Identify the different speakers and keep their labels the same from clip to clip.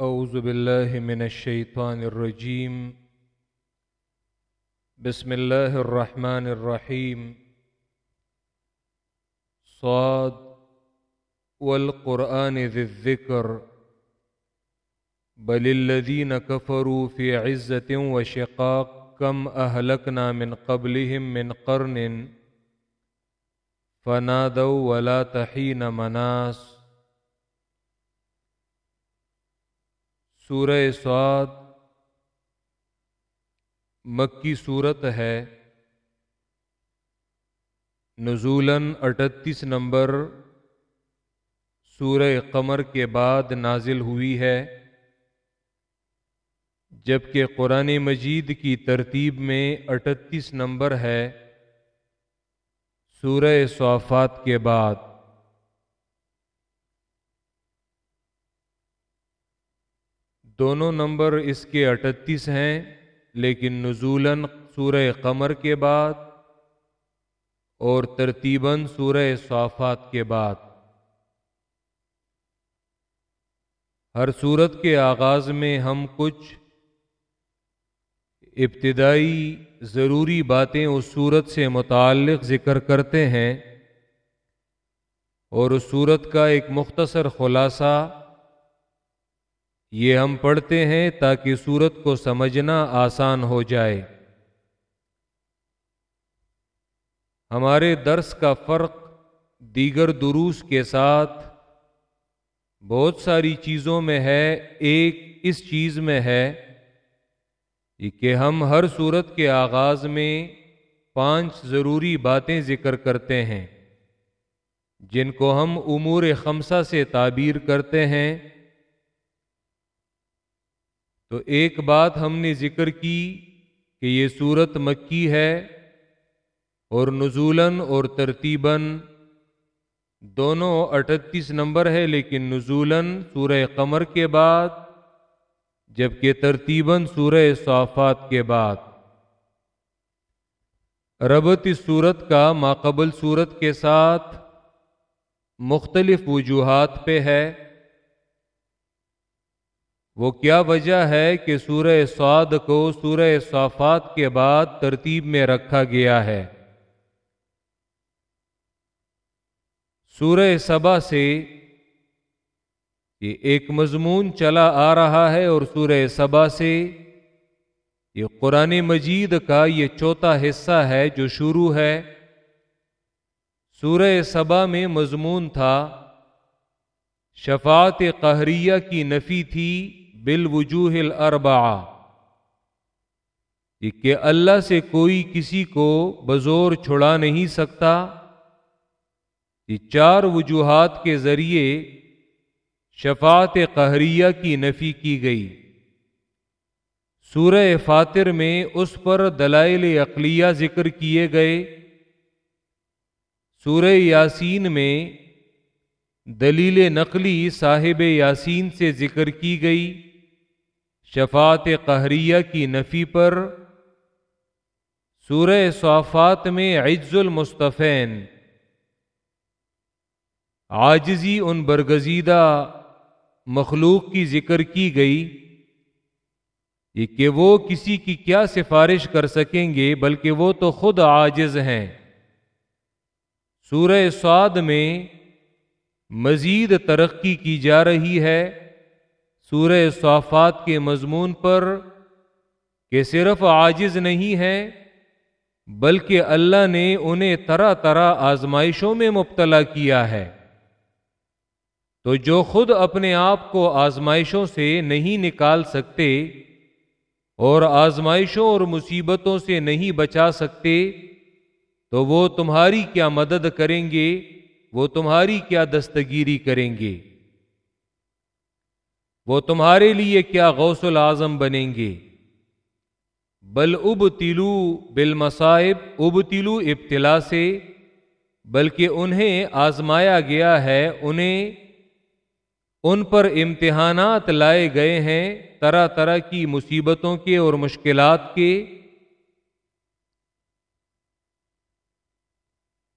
Speaker 1: أعوذ بالله من الشيطان الرجيم. بسم الله الرحمن الرحيم. صاد والقرآن ذي الذكر. بل الذين كفروا في عزة وشقاق كم أهلكنا من قبلهم من قرن فنادوا ولا تحين مناس سورہ سعد مکی صورت ہے۔ نزولاً اٹھتیس نمبر سورہ قمر کے بعد نازل ہوئی ہے۔ جبکہ قرآن مجید کی ترتیب میں اٹھتیس نمبر ہے سورہ صوفات کے بعد۔ دونوں نمبر اس کے اٹھتیس ہیں، لیکن نزولاً سورہ قمر کے بعد اور ترتیباً سورہ صافات کے بعد۔ ہر صورت کے آغاز میں ہم کچھ ابتدائی ضروری باتیں اس صورت سے متعلق ذکر کرتے ہیں اور اس صورت کا ایک مختصر خلاصہ یہ ہم پڑھتے ہیں تاکہ صورت کو سمجھنا آسان ہو جائے۔ ہمارے درس کا فرق دیگر دروس کے ساتھ بہت ساری چیزوں میں ہے، ایک اس چیز میں ہے کہ ہم ہر صورت کے آغاز میں پانچ ضروری باتیں ذکر کرتے ہیں، جن کو ہم امور خمسہ سے تعبیر کرتے ہیں۔ تو ایک بات ہم نے ذکر کی کہ یہ صورت مکی ہے اور نزولاً اور ترتیباً دونوں اٹھتیس نمبر ہے، لیکن نزولاً سورہ قمر کے بعد، جبکہ ترتیباً سورہ صافات کے بعد۔ ربط اس صورت کا ماقبل صورت کے ساتھ مختلف وجوہات پہ ہے۔ وہ کیا وجہ ہے کہ سورہ سعد کو سورہ صافات کے بعد ترتیب میں رکھا گیا ہے؟ سورہ سبا سے یہ ایک مضمون چلا آ رہا ہے اور سورہ سبا سے یہ قرآن مجید کا یہ چوتھا حصہ ہے جو شروع ہے۔ سورہ سبا میں مضمون تھا، شفاعت قہریہ کی نفی تھی۔ بالوجوہ الاربعہ کہ اللہ سے کوئی کسی کو بزور چھڑا نہیں سکتا کہ چار وجوہات کے ذریعے شفاعت قہریہ کی نفی کی گئی۔ سورہ فاتر میں اس پر دلائل اقلیہ ذکر کیے گئے۔ سورہ یاسین میں دلیل نقلی صاحب یاسین سے ذکر کی گئی۔ شفاعت قہریہ کی نفی پر سورہ صافات میں عز المصطفین۔ آجزی ان برگزیدہ مخلوق کی ذکر کی گئی یہ کہ وہ کسی کی کیا سفارش کر سکیں گے، بلکہ وہ تو خود عاجز ہیں۔ سورہ سعد میں مزید ترقی کی جا رہی ہے۔ سورہ صافات کے مضمون پر کہ صرف عاجز نہیں ہے، بلکہ اللہ نے انہیں طرح طرح آزمائشوں میں مبتلا کیا ہے۔ تو جو خود اپنے آپ کو آزمائشوں سے نہیں نکال سکتے اور آزمائشوں اور مصیبتوں سے نہیں بچا سکتے، تو وہ تمہاری کیا مدد کریں گے، وہ تمہاری کیا دستگیری کریں گے۔ وہ تمہارے لیے کیا غوث العظم بنیں گے؟ بل اب تلو بل مصائب اب تلو ابتلا سے، بلکہ انہیں آزمایا گیا ہے، انہیں ان پر امتحانات لائے گئے ہیں طرح طرح کی مصیبتوں کے اور مشکلات کے۔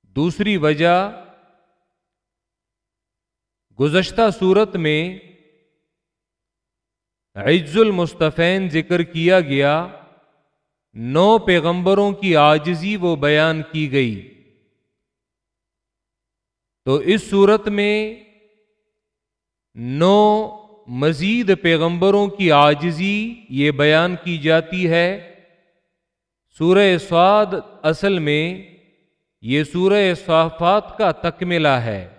Speaker 1: دوسری وجہ، گزشتہ صورت میں عز المصطفین ذکر کیا گیا، نو پیغمبروں کی آجزی وہ بیان کی گئی۔ تو اس صورت میں نو مزید پیغمبروں کی آجزی یہ بیان کی جاتی ہے۔ سورہ سعد اصل میں یہ سورہ صافات کا تکملہ ہے۔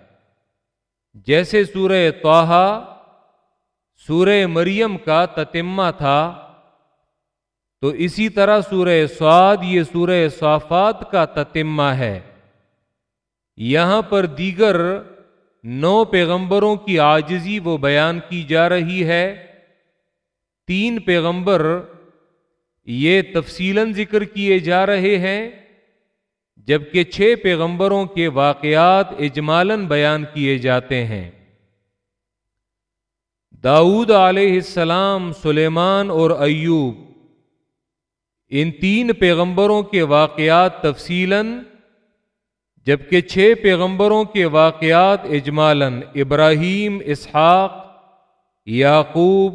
Speaker 1: جیسے سورہ توحا سورہ مریم کا تتمہ تھا۔ تو اسی طرح سورہ سعد یہ سورہ صافات کا تتمہ ہے۔ یہاں پر دیگر نو پیغمبروں کی آجزی وہ بیان کی جا رہی ہے۔ تین پیغمبر یہ تفصیل ذکر کیے جا رہے ہیں، جبکہ چھ پیغمبروں کے واقعات اجمالن بیان کیے جاتے ہیں۔ داود علیہ السلام، سلیمان اور ایوب، ان تین پیغمبروں کے واقعات تفصیل جبکہ چھ پیغمبروں کے واقعات اجمالن ابراہیم، اسحاق، یعقوب،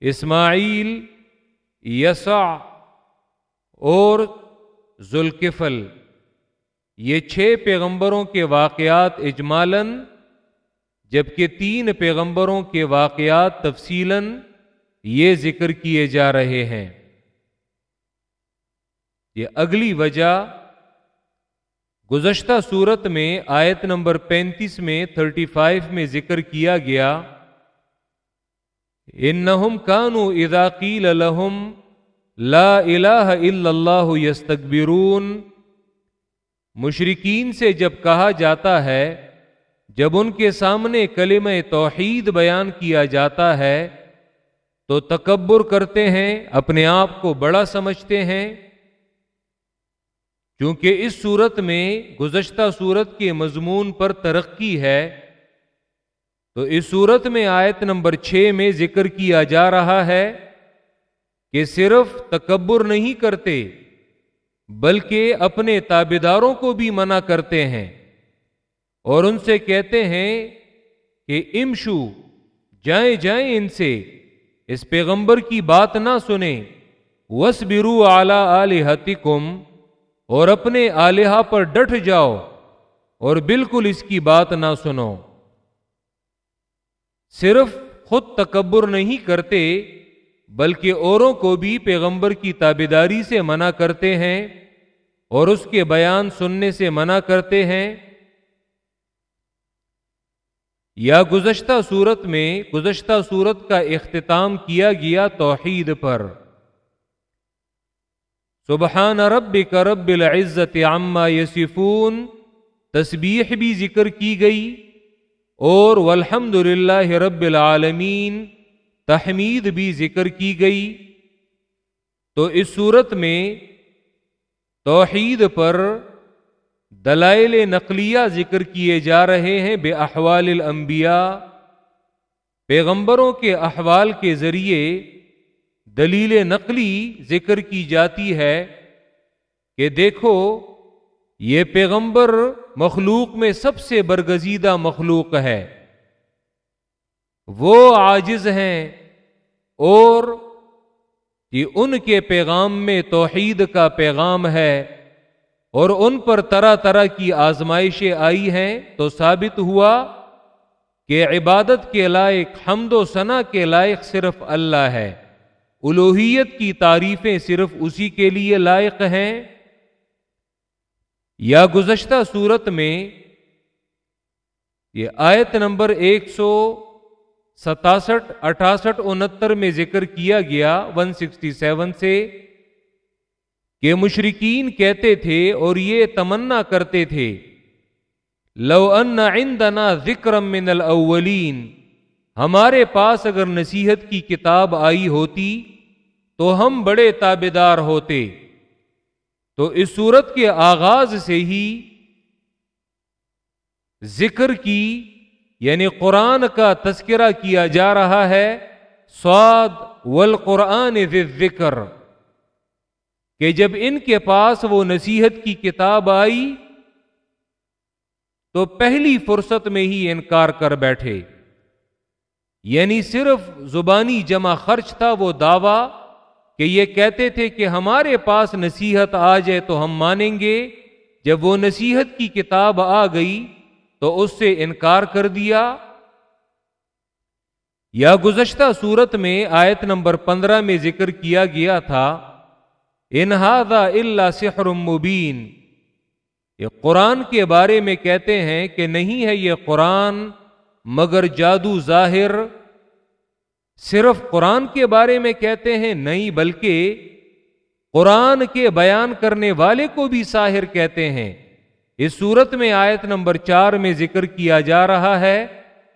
Speaker 1: اسماعیل، یسع اور ذوالکفل، یہ چھ پیغمبروں کے واقعات اجمالن جبکہ تین پیغمبروں کے واقعات تفصیل یہ ذکر کیے جا رہے ہیں۔ یہ اگلی وجہ گزشتہ صورت میں آیت نمبر پینتیس میں تھرٹی فائیو میں ذکر کیا گیا۔ انہم کانو اذا قیل لہم لا الہ الا اللہ یستکبرون۔ مشرقین سے جب کہا جاتا ہے جب ان کے سامنے کلم توحید بیان کیا جاتا ہے، تو تکبر کرتے ہیں، اپنے آپ کو بڑا سمجھتے ہیں۔ کیونکہ اس صورت میں گزشتہ صورت کے مضمون پر ترقی ہے، تو اس صورت میں آیت نمبر چھ میں ذکر کیا جا رہا ہے کہ صرف تکبر نہیں کرتے، بلکہ اپنے تابے داروں کو بھی منع کرتے ہیں۔ اور ان سے کہتے ہیں کہ امشو، جائیں جائیں ان سے، اس پیغمبر کی بات نہ سنیں۔ وس برو اعلی اور اپنے آلیہ پر ڈٹ جاؤ اور بالکل اس کی بات نہ سنو۔ صرف خود تکبر نہیں کرتے، بلکہ اوروں کو بھی پیغمبر کی تابیداری سے منع کرتے ہیں اور اس کے بیان سننے سے منع کرتے ہیں۔ یا گزشتہ صورت میں، گزشتہ صورت کا اختتام کیا گیا توحید پر۔ سبحان رب رب العزت عما یسفون تسبیح بھی ذکر کی گئی، اور والحمد للہ رب العالمین، تحمید بھی ذکر کی گئی۔ تو اس صورت میں توحید پر دلائل نقلیہ ذکر کیے جا رہے ہیں بے احوال الانبیاء۔ پیغمبروں کے احوال کے ذریعے دلیل نقلی ذکر کی جاتی ہے کہ دیکھو، یہ پیغمبر مخلوق میں سب سے برگزیدہ مخلوق ہے۔ وہ عاجز ہیں اور کہ ان کے پیغام میں توحید کا پیغام ہے۔ اور ان پر طرح طرح کی آزمائشیں آئی ہیں تو ثابت ہوا کہ عبادت کے لائق، حمد و ثنا کے لائق صرف اللہ ہے۔ الوحیت کی تعریفیں صرف اسی کے لیے لائق ہیں۔ یا گزشتہ صورت میں یہ آیت نمبر ایک سو ستاسٹھ، اٹھاسٹھ، انہتر میں ذکر کیا گیا، ون سکسٹی سیون سے کہ مشرقین کہتے تھے اور یہ تمنا کرتے تھے۔ لو ان عندنا ذکر من الاولین، ہمارے پاس اگر نصیحت کی کتاب آئی ہوتی تو ہم بڑے تابے دار ہوتے۔ تو اس صورت کے آغاز سے ہی ذکر کی یعنی قرآن کا تذکرہ کیا جا رہا ہے سعد والقرآن ذکر کہ جب ان کے پاس وہ نصیحت کی کتاب آئی تو پہلی فرصت میں ہی انکار کر بیٹھے۔ یعنی صرف زبانی جمع خرچ تھا وہ دعوی کہ یہ کہتے تھے کہ ہمارے پاس نصیحت آ جائے تو ہم مانیں گے۔ جب وہ نصیحت کی کتاب آ گئی تو اس سے انکار کر دیا۔ یا گزشتہ صورت میں آیت نمبر پندرہ میں ذکر کیا گیا تھا انہادا اللہ سحر مبین۔ یہ قرآن کے بارے میں کہتے ہیں کہ نہیں ہے یہ قرآن، مگر جادو ظاہر۔ صرف قرآن کے بارے میں کہتے ہیں نہیں، بلکہ قرآن کے بیان کرنے والے کو بھی ساحر کہتے ہیں۔ اس صورت میں آیت نمبر چار میں ذکر کیا جا رہا ہے۔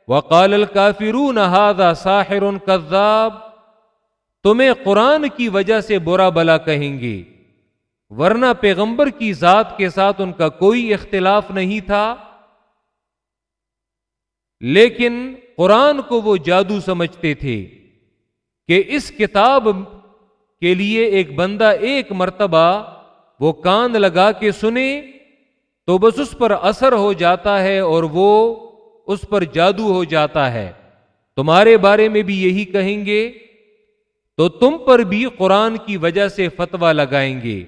Speaker 1: وقال الکافرون هذا ساحر کذاب تمہیں قرآن کی وجہ سے برا بلا کہیں گے۔ ورنہ پیغمبر کی ذات کے ساتھ ان کا کوئی اختلاف نہیں تھا۔ لیکن قرآن کو وہ جادو سمجھتے تھے کہ اس کتاب کے لیے ایک بندہ ایک مرتبہ وہ کاند لگا کے سنے تو بس اس پر اثر ہو جاتا ہے اور وہ اس پر جادو ہو جاتا ہے۔ تمہارے بارے میں بھی یہی کہیں گے تو تم پر بھی قرآن کی وجہ سے فتوا لگائیں گے۔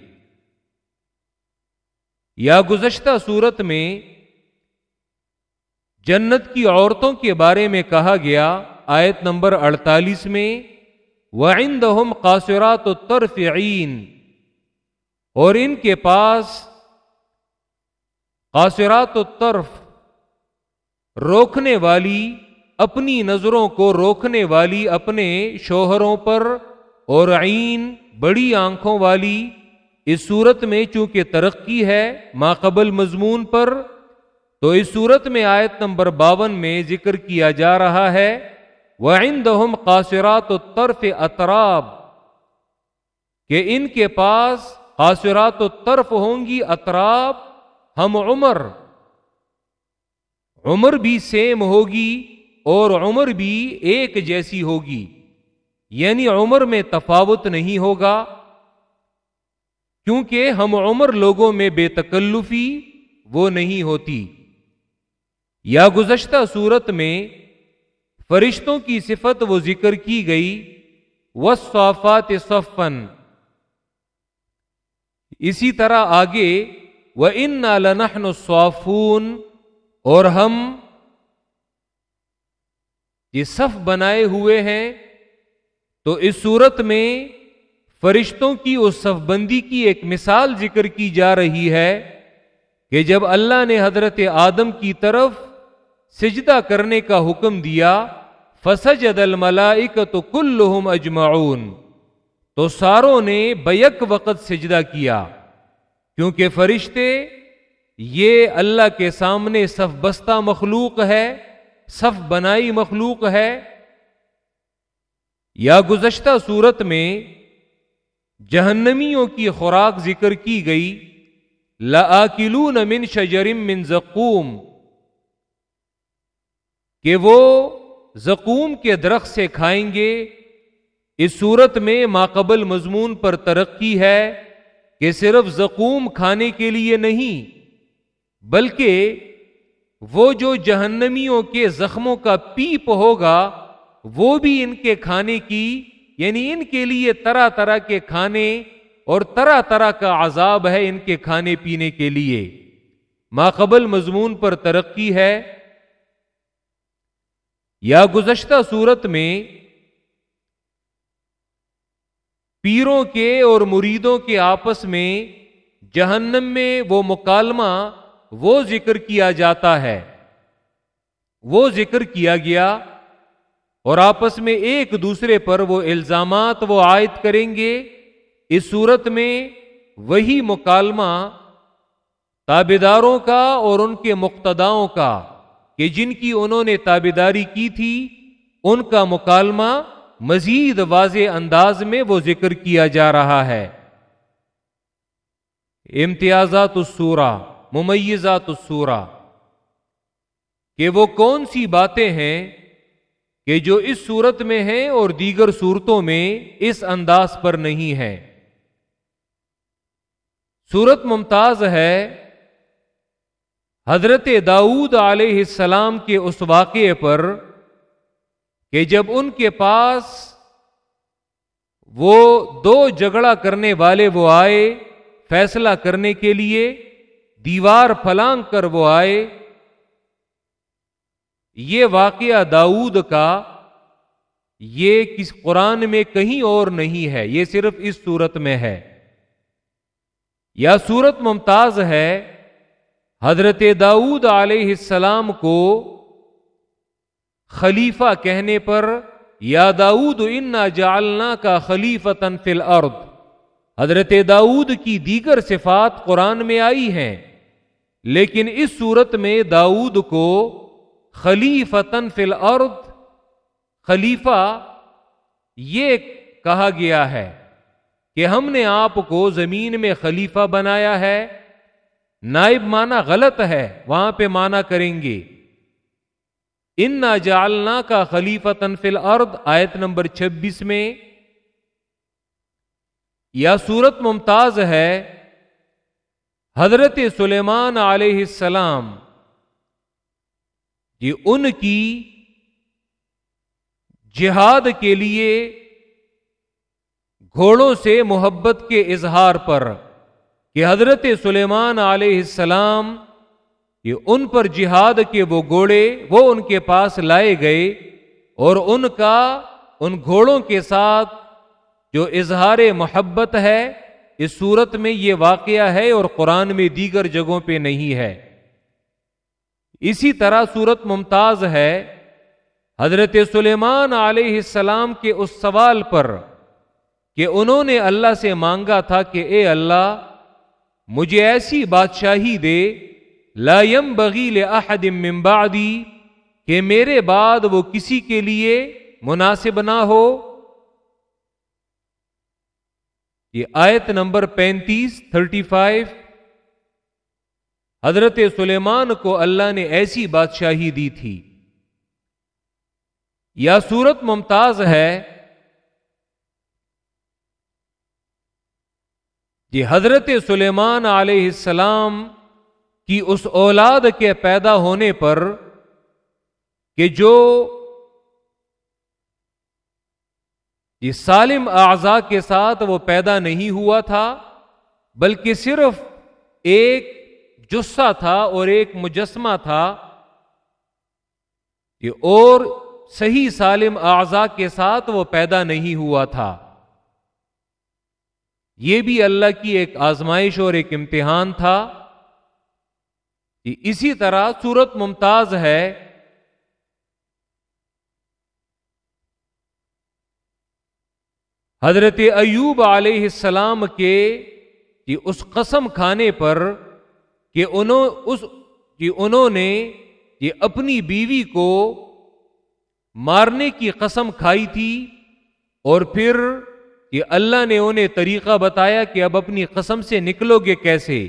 Speaker 1: یا گزشتہ صورت میں جنت کی عورتوں کے بارے میں کہا گیا، آیت نمبر اڑتالیس میں وعندہم قاصرات الطرفعین اور ان کے پاس قاصرات الطرف روکنے والی اپنی نظروں کو روکنے والی اپنے شوہروں پر اور عین بڑی آنکھوں والی اس صورت میں چونکہ ترقی ہے ماقبل مضمون پر، تو اس صورت میں آیت نمبر باون میں ذکر کیا جا رہا ہے وہ آئندہم قاصرات و طرف اطراب کہ ان کے پاس قاصرات و طرف ہوں گی اطراب، ہم عمر عمر بھی سیم ہوگی اور عمر بھی ایک جیسی ہوگی یعنی عمر میں تفاوت نہیں ہوگا، کیونکہ ہم عمر لوگوں میں بے تکلفی وہ نہیں ہوتی۔ یا گزشتہ صورت میں فرشتوں کی صفت وہ ذکر کی گئی وصافات صفن اسی طرح آگے وہ ان نالنحن صافون اور ہم یہ صف بنائے ہوئے ہیں، تو اس صورت میں فرشتوں کی اس صف بندی کی ایک مثال ذکر کی جا رہی ہے کہ جب اللہ نے حضرت آدم کی طرف سجدہ کرنے کا حکم دیا، فسجد الملائک تو کل اجمعون، تو ساروں نے بیک وقت سجدہ کیا، کیونکہ فرشتے، یہ اللہ کے سامنے صف بستہ مخلوق ہے۔ صف بنائی مخلوق ہے یا گزشتہ صورت میں جہنمیوں کی خوراک ذکر کی گئی لاکلون من شجرم من زقوم، کہ وہ زقوم کے درخت سے کھائیں گے۔ اس صورت میں ماقبل مضمون پر ترقی ہے کہ صرف زقوم کھانے کے لیے نہیں، بلکہ وہ جو جہنمیوں کے زخموں کا پیپ ہوگا، وہ بھی ان کے کھانے کی یعنی ان کے لیے طرح طرح کے کھانے اور طرح طرح کا عذاب ہے ان کے کھانے پینے کے لیے۔ ماقبل مضمون پر ترقی ہے۔ یا گزشتہ صورت میں پیروں کے اور مریدوں کے آپس میں جہنم میں وہ مکالمہ وہ ذکر کیا جاتا ہے۔ وہ ذکر کیا گیا اور آپس میں ایک دوسرے پر وہ الزامات وہ عائد کریں گے۔ اس صورت میں وہی مکالمہ تابے کا اور ان کے مقتداؤں کا کہ جن کی انہوں نے تابیداری کی تھی، ان کا مکالمہ مزید واضح انداز میں وہ ذکر کیا جا رہا ہے۔ امتیازات السورہ ممیزات السورہ، کہ وہ کون سی باتیں ہیں کہ جو اس صورت میں ہیں اور دیگر صورتوں میں اس انداز پر نہیں ہے صورت ممتاز ہے حضرت داؤد علیہ السلام کے اس واقعے پر کہ جب ان کے پاس وہ دو جھگڑا کرنے والے وہ آئے فیصلہ کرنے کے لیے دیوار پھلانگ کر وہ آئے۔ یہ واقعہ داؤد کا، یہ کس قرآن میں کہیں اور نہیں ہے، یہ صرف اس صورت میں ہے۔ یا صورت ممتاز ہے، حضرت داؤد علیہ السلام کو خلیفہ کہنے پر، یا داود انا جالنا کا خلیف تنفل ارد حضرت داؤد کی دیگر صفات قرآن میں آئی ہیں۔ لیکن اس صورت میں داؤد کو خلیفتن فل ارد خلیفہ یہ کہا گیا ہے کہ ہم نے آپ کو زمین میں خلیفہ بنایا ہے۔ نائب مانا غلط ہے، وہاں پہ مانا کریں گے۔ ان جالنا کا خلیفہ تنفل ارد آیت نمبر چھبیس میں۔ یا سورت ممتاز ہے حضرت سلیمان علیہ السلام یہ ان کی جہاد کے لیے گھوڑوں سے محبت کے اظہار پر کہ حضرت سلیمان علیہ السلام، یہ ان پر جہاد کے وہ گھوڑے، وہ ان کے پاس لائے گئے اور ان کا، ان گھوڑوں کے ساتھ جو اظہار محبت ہے اس صورت میں یہ واقعہ ہے اور قرآن میں دیگر جگہوں پہ نہیں ہے۔ اسی طرح صورت ممتاز ہے۔ حضرت سلیمان علیہ السلام کے اس سوال پر کہ انہوں نے اللہ سے مانگا تھا کہ اے اللہ، مجھے ایسی بادشاہی دے یم بغیل احدم بعدی، کہ میرے بعد وہ کسی کے لیے مناسب نہ ہو۔ یہ آیت نمبر پینتیس، تھرٹی فائیو، حضرت سلیمان کو اللہ نے ایسی بادشاہی دی تھی۔ یا صورت ممتاز ہے۔ یہ حضرت سلیمان علیہ السلام کی اس اولاد کے پیدا ہونے پر کہ جو یہ سالم اعضا کے ساتھ وہ پیدا نہیں ہوا تھا، بلکہ صرف ایک جسا تھا اور ایک مجسمہ تھا۔ یہ اور صحیح سالم اعضا کے ساتھ وہ پیدا نہیں ہوا تھا۔ یہ بھی اللہ کی ایک آزمائش اور ایک امتحان تھا۔ اسی طرح صورت ممتاز ہے۔ حضرت ایوب علیہ السلام کے جی اس قسم کھانے پر کہ انہوں اس کہ انہوں نے یہ اپنی بیوی کو مارنے کی قسم کھائی تھی اور پھر یہ اللہ نے انہیں طریقہ بتایا کہ اب اپنی قسم سے نکلو گے کیسے؟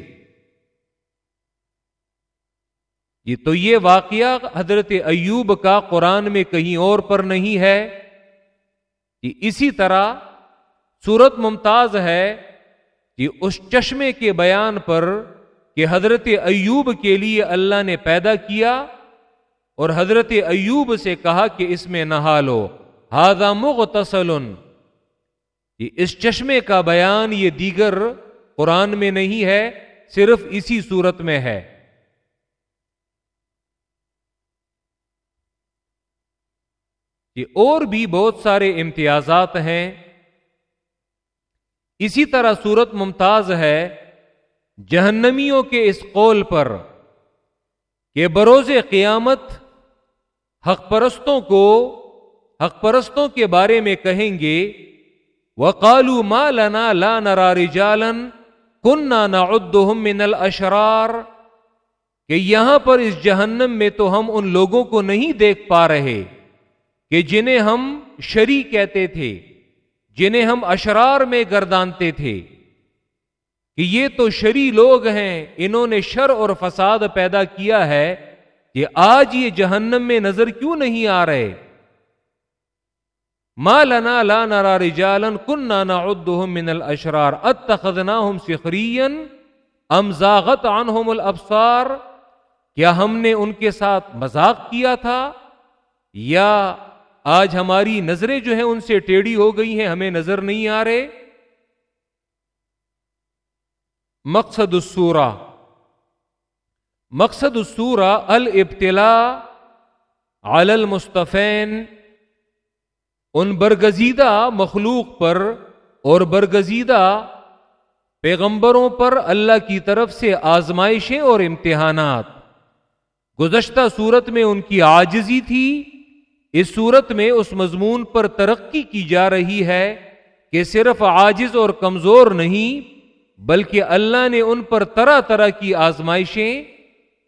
Speaker 1: یہ تو یہ واقعہ حضرت ایوب کا قرآن میں کہیں اور پر نہیں ہے۔ اسی طرح صورت ممتاز ہے کہ اس چشمے کے بیان پر کہ حضرت ایوب کے لیے اللہ نے پیدا کیا اور حضرت ایوب سے کہا کہ اس میں نہا لو۔ ہاضا مغتسل۔ اس چشمے کا بیان یہ دیگر قرآن میں نہیں ہے، صرف اسی صورت میں ہے۔ اور بھی بہت سارے امتیازات ہیں۔ اسی طرح صورت ممتاز ہے جہنمیوں کے اس قول پر کہ بروز قیامت حق پرستوں کو، حق پرستوں کے بارے میں کہیں گے وہ کالو مالنا لا نرا رجالن کن نہ من الاشرار کہ یہاں پر اس جہنم میں تو ہم ان لوگوں کو نہیں دیکھ پا رہے کہ جنہیں ہم شری کہتے تھے۔ جنہیں ہم اشرار میں گردانتے تھے۔ کہ یہ تو شری لوگ ہیں، انہوں نے شر اور فساد پیدا کیا ہے کہ آج یہ جہنم میں نظر کیوں نہیں آ رہے؟ ما لنا لا نرا رجالن کن نانا من الاشرار اتخذناہم سخرین ام زاغت عنہم الابصار؟ کیا ہم نے ان کے ساتھ مذاق کیا تھا؟ یا آج ہماری نظریں جو ہیں ان سے ٹیڑھی ہو گئی ہیں، ہمیں نظر نہیں آ رہے۔ مقصد السورہ۔ مقصد السورہ الابتلا علی المصطفین۔ ان برگزیدہ مخلوق پر اور برگزیدہ پیغمبروں پر اللہ کی طرف سے آزمائشیں اور امتحانات۔ گزشتہ صورت میں ان کی آجزی تھی۔ اس صورت میں اس مضمون پر ترقی کی جا رہی ہے کہ صرف عاجز اور کمزور نہیں، بلکہ اللہ نے ان پر طرح طرح کی آزمائشیں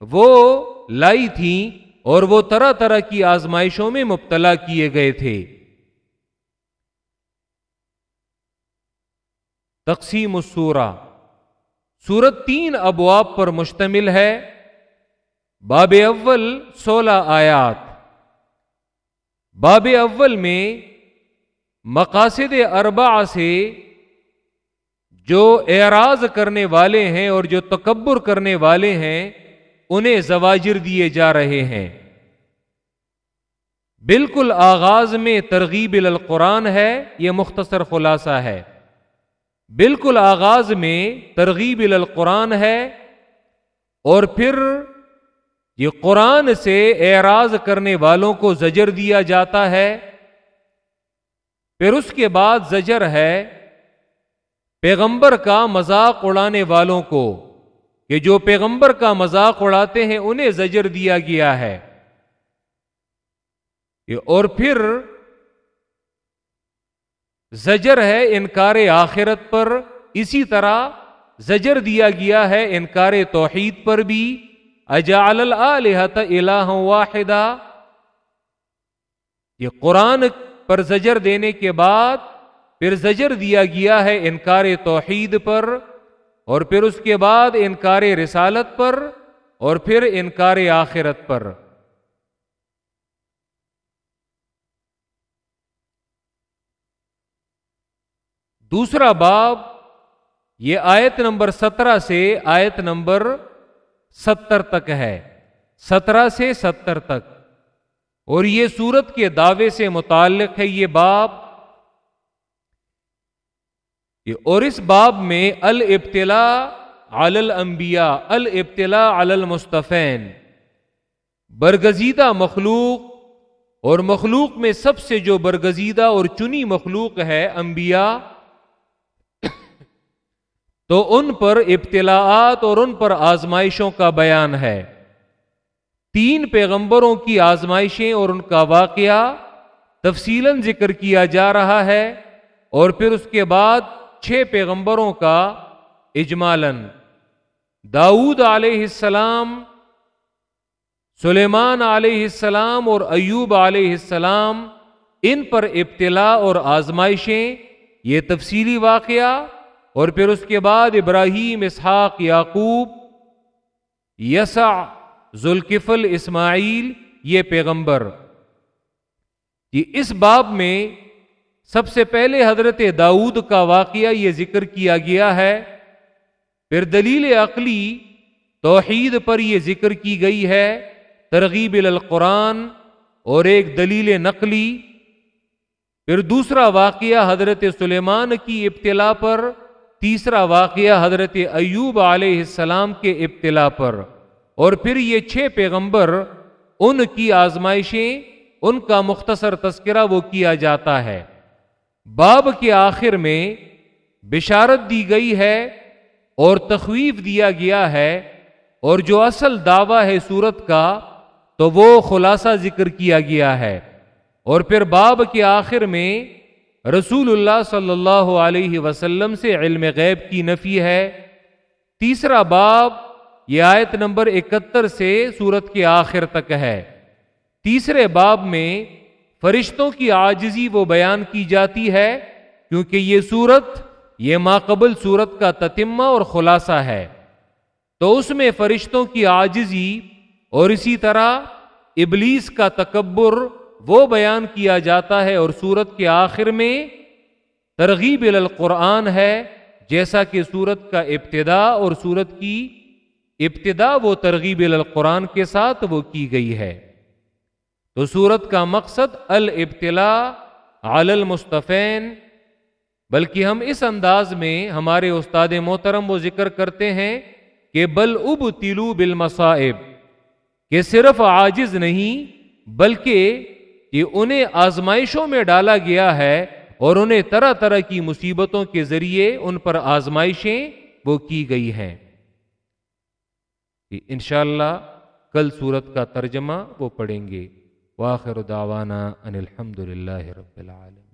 Speaker 1: وہ لائی تھیں اور وہ طرح طرح کی آزمائشوں میں مبتلا کیے گئے تھے۔ تقسیم السورہ سورت تین ابواب پر مشتمل ہے۔ باب اول، سولہ آیات۔ باب اول میں مقاصد اربع سے جو اعراض کرنے والے ہیں اور جو تکبر کرنے والے ہیں، انہیں زواجر دیے جا رہے ہیں۔ بالکل آغاز میں ترغیب القرآن ہے، یہ مختصر خلاصہ ہے۔ بالکل آغاز میں ترغیب القرآن ہے اور پھر یہ قرآن سے اعراض کرنے والوں کو زجر دیا جاتا ہے، پھر اس کے بعد زجر ہے پیغمبر کا مذاق اڑانے والوں کو، کہ جو پیغمبر کا مذاق اڑاتے ہیں انہیں زجر دیا گیا ہے۔ اور پھر زجر ہے انکار آخرت پر، اسی طرح زجر دیا گیا ہے انکار توحید پر بھی۔ اجعل الالحت الہ واحدہ یہ قرآن پر زجر دینے کے بعد پھر زجر دیا گیا ہے انکار توحید پر، اور پھر اس کے بعد انکار رسالت پر، اور پھر انکار آخرت پر۔ دوسرا باب، یہ آیت نمبر سترہ سے آیت نمبر ستر تک ہے۔ سترہ سے ستر تک۔ اور یہ سورت کے دعوے سے متعلق ہے یہ باب۔ اور اس باب میں الابتلا علی الانبیاء الابتلا علی المصطفین۔ برگزیدہ مخلوق اور مخلوق میں سب سے جو برگزیدہ اور چنی مخلوق ہے انبیاء۔ تو ان پر ابتلاعات اور ان پر آزمائشوں کا بیان ہے۔ تین پیغمبروں کی آزمائشیں اور ان کا واقعہ تفصیل ذکر کیا جا رہا ہے اور پھر اس کے بعد چھ پیغمبروں کا اجمالن داود علیہ السلام، سلیمان علیہ السلام اور ایوب علیہ السلام، ان پر ابتلا اور آزمائشیں، یہ تفصیلی واقعہ اور پھر اس کے بعد ابراہیم، اسحاق، یعقوب، یسع، ذوالکفل، اسماعیل، یہ پیغمبر۔ یہ اس باب میں سب سے پہلے حضرت داؤد کا واقعہ یہ ذکر کیا گیا ہے۔ پھر دلیل عقلی توحید پر یہ ذکر کی گئی ہے، ترغیب القرآن اور ایک دلیل نقلی۔ پھر دوسرا واقعہ حضرت سلیمان کی ابتلا پر تیسرا واقعہ حضرت ایوب علیہ السلام کے ابتلا پر۔ اور پھر یہ چھ پیغمبر، ان کی آزمائشیں، ان کا مختصر تذکرہ وہ کیا جاتا ہے۔ باب کے آخر میں بشارت دی گئی ہے اور تخویف دیا گیا ہے۔ اور جو اصل دعویٰ ہے سورت کا، تو وہ خلاصہ ذکر کیا گیا ہے۔ اور پھر باب کے آخر میں رسول اللہ صلی اللہ علیہ وسلم سے علم غیب کی نفی ہے۔ تیسرا باب یہ آیت نمبر اکہتر سے سورت کے آخر تک ہے۔ تیسرے باب میں فرشتوں کی آجزی وہ بیان کی جاتی ہے کیونکہ یہ سورت، یہ ماقبل سورت کا تتمہ اور خلاصہ ہے۔ تو اس میں فرشتوں کی آجزی اور اسی طرح ابلیس کا تکبر وہ بیان کیا جاتا ہے اور سورت کے آخر میں ترغیب القرآن ہے، جیسا کہ سورت کا ابتدا اور سورت کی ابتدا وہ ترغیب القرآن کے ساتھ وہ کی گئی ہے۔ تو سورت کا مقصد الابتلا علی المصطفین، بلکہ ہم اس انداز میں ہمارے استاد محترم وہ ذکر کرتے ہیں کہ بل اب تلو بل کہ صرف عاجز نہیں، بلکہ کہ انہیں آزمائشوں میں ڈالا گیا ہے اور انہیں طرح طرح کی مصیبتوں کے ذریعے ان پر آزمائشیں وہ کی گئی ہیں۔ انشاءاللہ کل سورت کا ترجمہ وہ پڑھیں گے۔ واخر دعوانا ان الحمد للہ رب العالم